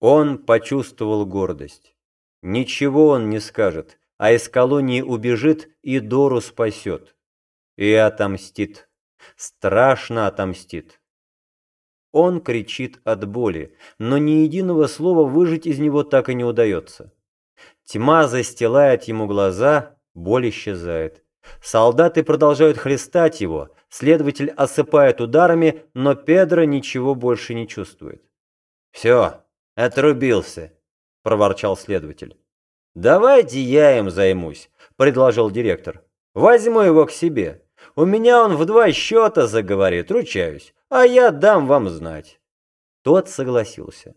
Он почувствовал гордость. Ничего он не скажет, а из колонии убежит и Дору спасет. И отомстит. Страшно отомстит. Он кричит от боли, но ни единого слова выжить из него так и не удается. Тьма застилает ему глаза, боль исчезает. Солдаты продолжают хлестать его, следователь осыпает ударами, но Педро ничего больше не чувствует. «Все, отрубился», — проворчал следователь. «Давайте я им займусь», — предложил директор. «Возьму его к себе. У меня он в два счета заговорит, ручаюсь, а я дам вам знать». Тот согласился.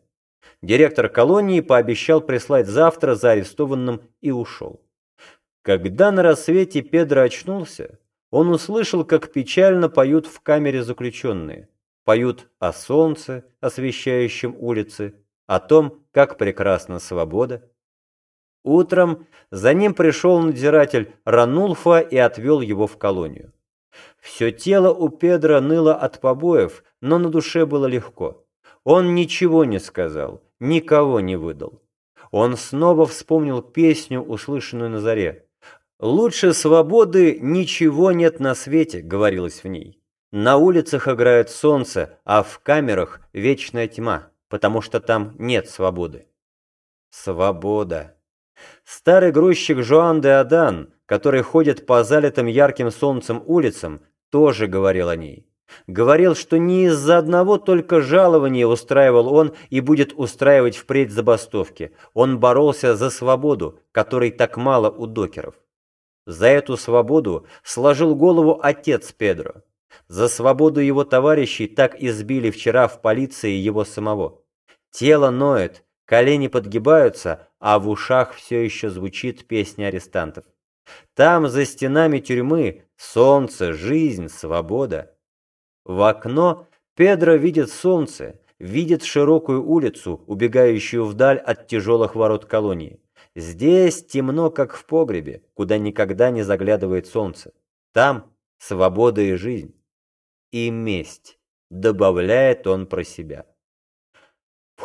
Директор колонии пообещал прислать завтра за арестованным и ушел. Когда на рассвете Педро очнулся, он услышал, как печально поют в камере заключенные. Поют о солнце, освещающем улицы, о том, как прекрасна свобода. Утром за ним пришел надзиратель Ранулфа и отвел его в колонию. Все тело у Педро ныло от побоев, но на душе было легко. Он ничего не сказал, никого не выдал. Он снова вспомнил песню, услышанную на заре. «Лучше свободы ничего нет на свете», — говорилось в ней. «На улицах играет солнце, а в камерах вечная тьма, потому что там нет свободы». Свобода. Старый грузчик Жоан де Адан, который ходит по залитым ярким солнцем улицам, тоже говорил о ней. Говорил, что не из-за одного только жалования устраивал он и будет устраивать впредь забастовки. Он боролся за свободу, которой так мало у докеров. За эту свободу сложил голову отец Педро. За свободу его товарищей так избили вчера в полиции его самого. Тело ноет, колени подгибаются, а в ушах все еще звучит песня арестантов. Там, за стенами тюрьмы, солнце, жизнь, свобода. В окно Педро видит солнце, видит широкую улицу, убегающую вдаль от тяжелых ворот колонии. Здесь темно, как в погребе, куда никогда не заглядывает солнце. Там свобода и жизнь. И месть, добавляет он про себя.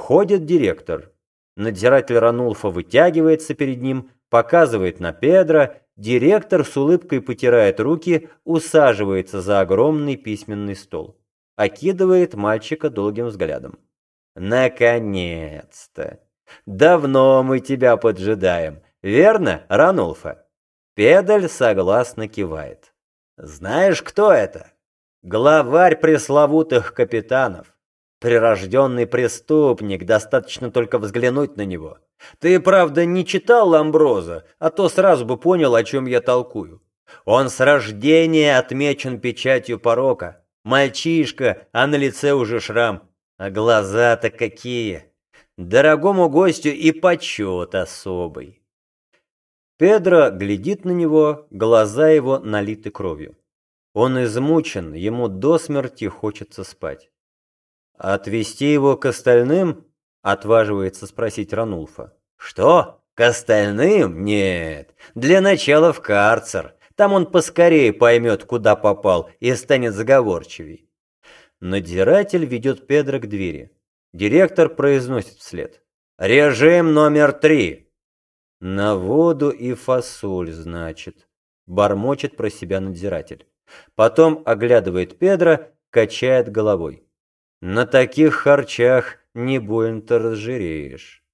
Входит директор. Надзиратель Ранулфа вытягивается перед ним, показывает на Педро, директор с улыбкой потирает руки, усаживается за огромный письменный стол. Окидывает мальчика долгим взглядом. «Наконец-то! Давно мы тебя поджидаем, верно, Ранулфа?» Педаль согласно кивает. «Знаешь, кто это? Главарь пресловутых капитанов. Прирожденный преступник, достаточно только взглянуть на него. Ты, правда, не читал Ламброза, а то сразу бы понял, о чем я толкую. Он с рождения отмечен печатью порока. Мальчишка, а на лице уже шрам. А глаза-то какие! Дорогому гостю и почет особый. Педро глядит на него, глаза его налиты кровью. Он измучен, ему до смерти хочется спать. «Отвезти его к остальным?» — отваживается спросить Ранулфа. «Что? К остальным? Нет. Для начала в карцер. Там он поскорее поймет, куда попал, и станет заговорчивей». Надзиратель ведет Педро к двери. Директор произносит вслед. «Режим номер три!» «На воду и фасоль, значит», — бормочет про себя надзиратель. Потом оглядывает Педро, качает головой. На таких харчах не больно-то разжиреешь.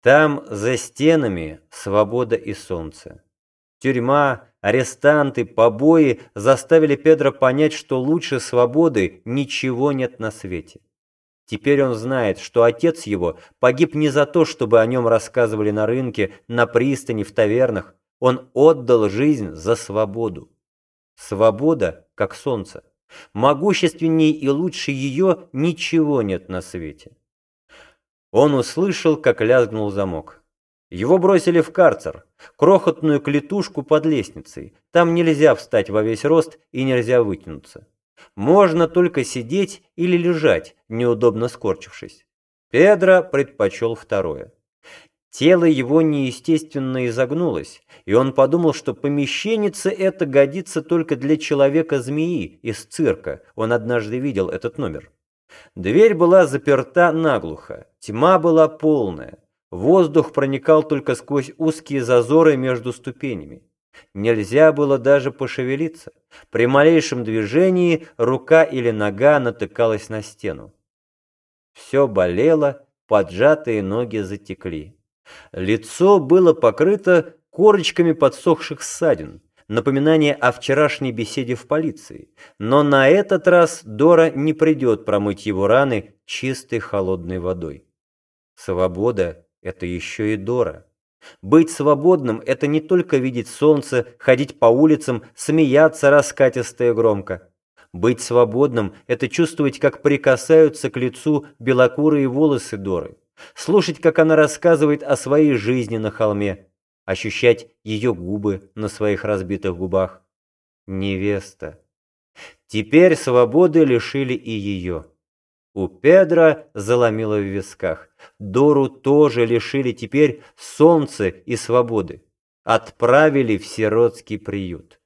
Там за стенами свобода и солнце. Тюрьма, арестанты, побои заставили Педро понять, что лучше свободы ничего нет на свете. Теперь он знает, что отец его погиб не за то, чтобы о нем рассказывали на рынке, на пристани, в тавернах. Он отдал жизнь за свободу. Свобода, как солнце. Могущественней и лучше ее ничего нет на свете. Он услышал, как лязгнул замок. Его бросили в карцер, крохотную клетушку под лестницей. Там нельзя встать во весь рост и нельзя вытянуться. Можно только сидеть или лежать, неудобно скорчившись. Педро предпочел второе. Тело его неестественно изогнулось, и он подумал, что помещенница это годится только для человека-змеи из цирка. Он однажды видел этот номер. Дверь была заперта наглухо, тьма была полная, воздух проникал только сквозь узкие зазоры между ступенями. Нельзя было даже пошевелиться. При малейшем движении рука или нога натыкалась на стену. Все болело, поджатые ноги затекли. Лицо было покрыто корочками подсохших ссадин, напоминание о вчерашней беседе в полиции. Но на этот раз Дора не придет промыть его раны чистой холодной водой. Свобода – это еще и Дора. Быть свободным – это не только видеть солнце, ходить по улицам, смеяться раскатисто и громко. Быть свободным – это чувствовать, как прикасаются к лицу белокурые волосы Доры, слушать, как она рассказывает о своей жизни на холме, ощущать ее губы на своих разбитых губах. Невеста. Теперь свободы лишили и ее. У Педра заломило в висках. Дору тоже лишили теперь солнца и свободы. Отправили в сиротский приют.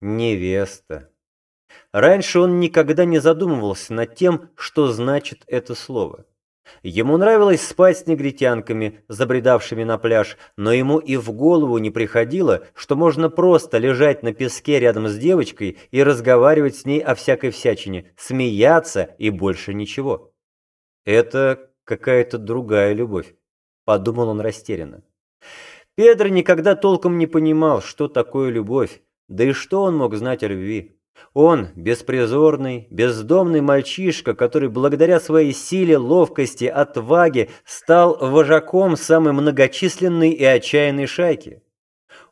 Невеста. Раньше он никогда не задумывался над тем, что значит это слово. Ему нравилось спать с негритянками, забредавшими на пляж, но ему и в голову не приходило, что можно просто лежать на песке рядом с девочкой и разговаривать с ней о всякой всячине, смеяться и больше ничего. «Это какая-то другая любовь», — подумал он растерянно. Педро никогда толком не понимал, что такое любовь, да и что он мог знать о любви. Он, беспризорный, бездомный мальчишка, который благодаря своей силе, ловкости, отваге стал вожаком самой многочисленной и отчаянной шайки.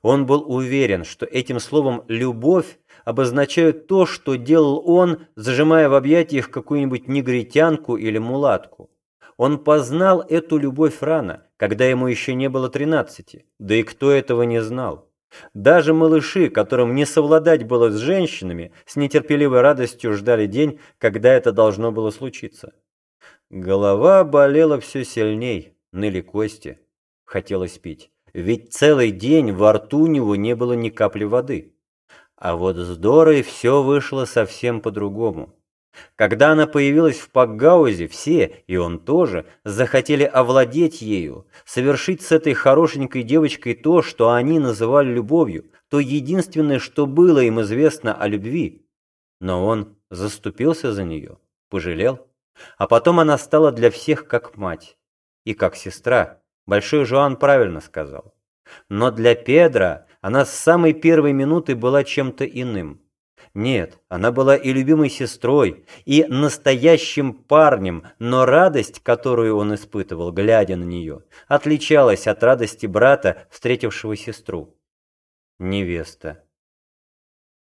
Он был уверен, что этим словом «любовь» обозначают то, что делал он, зажимая в объятиях какую-нибудь негритянку или мулатку. Он познал эту любовь рано, когда ему еще не было тринадцати, да и кто этого не знал. Даже малыши, которым не совладать было с женщинами, с нетерпеливой радостью ждали день, когда это должно было случиться. Голова болела все сильней, ныли кости. Хотелось пить. Ведь целый день во рту у него не было ни капли воды. А вот с Дорой все вышло совсем по-другому. Когда она появилась в Пакгаузе, все, и он тоже, захотели овладеть ею, совершить с этой хорошенькой девочкой то, что они называли любовью, то единственное, что было им известно о любви. Но он заступился за нее, пожалел. А потом она стала для всех как мать и как сестра. Большой Жоан правильно сказал. Но для Педра она с самой первой минуты была чем-то иным. Нет, она была и любимой сестрой, и настоящим парнем, но радость, которую он испытывал, глядя на нее, отличалась от радости брата, встретившего сестру. Невеста.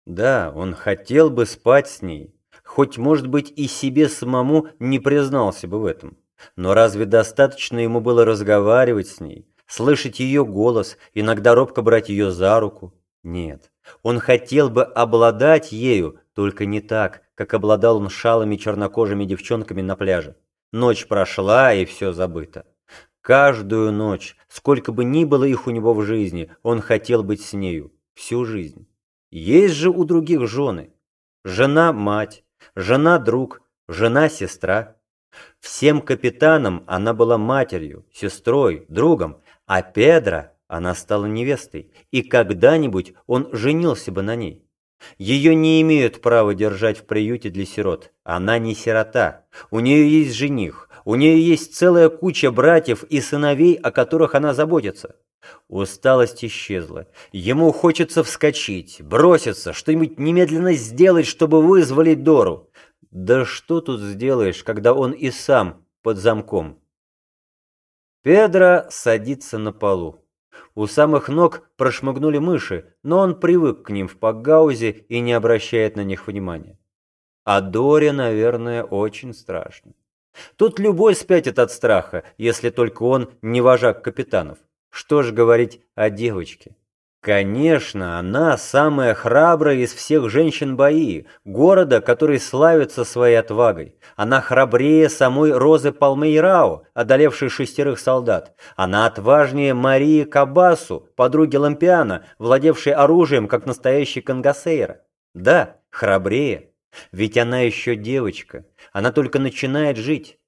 Да, он хотел бы спать с ней, хоть, может быть, и себе самому не признался бы в этом. Но разве достаточно ему было разговаривать с ней, слышать ее голос, иногда робко брать ее за руку? Нет, он хотел бы обладать ею, только не так, как обладал он шалыми чернокожими девчонками на пляже. Ночь прошла, и все забыто. Каждую ночь, сколько бы ни было их у него в жизни, он хотел быть с нею всю жизнь. Есть же у других жены. Жена-мать, жена-друг, жена-сестра. Всем капитанам она была матерью, сестрой, другом, а Педро она стала невестой, и когда-нибудь он женился бы на ней. Ее не имеют права держать в приюте для сирот. Она не сирота. У нее есть жених. У нее есть целая куча братьев и сыновей, о которых она заботится. Усталость исчезла. Ему хочется вскочить, броситься, что-нибудь немедленно сделать, чтобы вызволить Дору. Да что тут сделаешь, когда он и сам под замком? Педро садится на полу. У самых ног прошмыгнули мыши, но он привык к ним в Пакгаузе и не обращает на них внимания. А Доре, наверное, очень страшно. Тут любой спятит от страха, если только он не вожак капитанов. Что ж говорить о девочке? Конечно, она самая храбрая из всех женщин Баи, города, который славится своей отвагой. Она храбрее самой Розы Палмейрао, одолевшей шестерых солдат. Она отважнее Марии Кабасу, подруги Лампиана, владевшей оружием, как настоящий Кангасейра. Да, храбрее. Ведь она еще девочка, она только начинает жить.